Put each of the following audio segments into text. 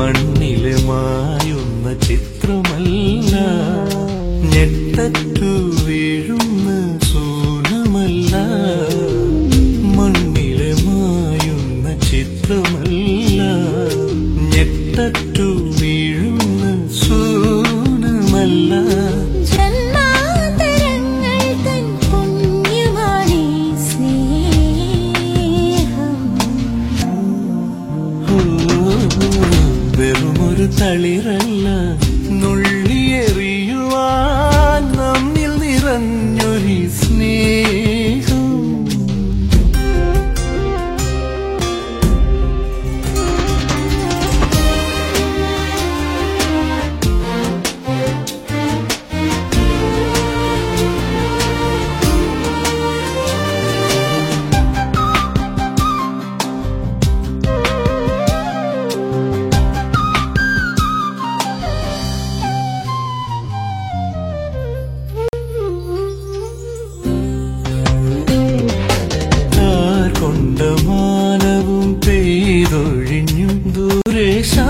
മണ്ണിലുമായുന്ന ചിത്രമല്ല. ഞെട്ടറ്റു വീഴുന്ന സൂനമല്ല. മണ്ണിലുമായുന്ന ചിത്രമല്ല. ഞെട്ടറ്റു വീഴുന്ന സൂനമല്ല. വെറുമൊരു തളിരല്ല നുള്ളിയെറിയുവാൻ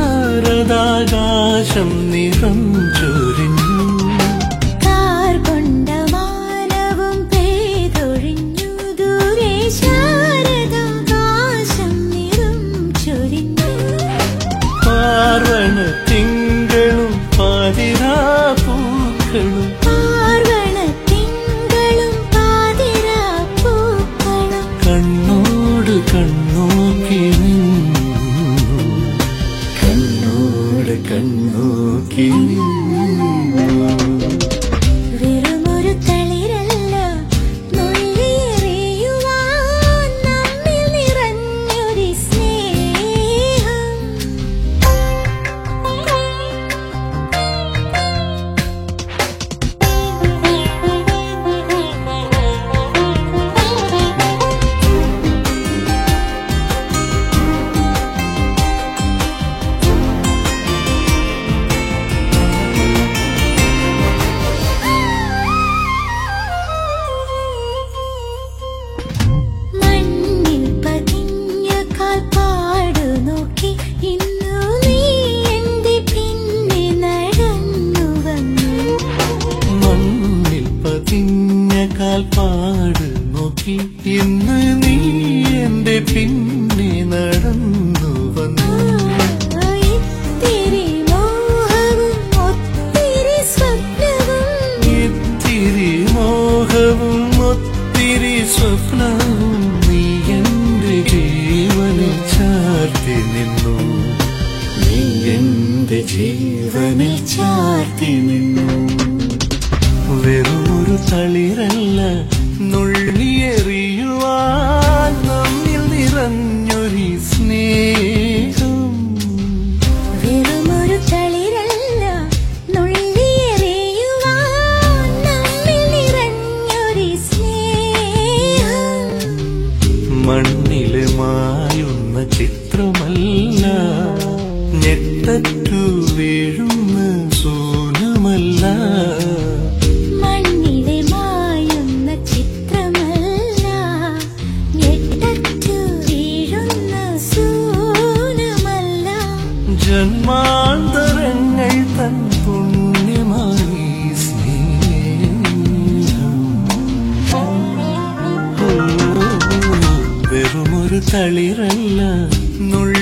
ശാരദാകാശം നിറം ചൊരിഞ്ഞു ും. പാർവണ തിങ്കളും പാതിരാ പൂക്കളും കണ്ണോക്കി നിന്നു നീ എന്റെ പിന്നെ നടന്നു വന്നു. ഇത്തിരി മോഹവും ഒത്തിരി സ്വപ്നവും. ഇത്തിരി മോഹവും ഒത്തിരി സ്വപ്നവും നീ എന്റെ ജീവനിൽ ചാർത്തി നിന്നു. നീ എന്റെ ജീവനിൽ ചാർത്തി നിന്നു. വെറുമൊരു തളിരല്ല ചിത്രമല്ല. ഞെട്ടറ്റു വീഴുന്ന സൂനമല്ല. മണ്ണിലെ മായുന്ന ചിത്രമല്ല. ഞെട്ടറ്റു വീഴുന്ന സൂനമല്ല. ജന്മാന്തരങ്ങൾ തൻ പുണ്യമായി തളിരല്ല നുള്ളി